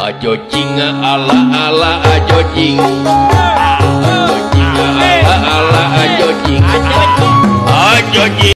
ajo cing ala-ala ajo cing ala-ala ajo cing ajo cing